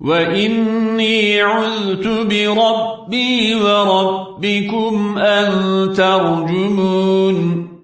وإني عذت بربي وربكم أن ترجمون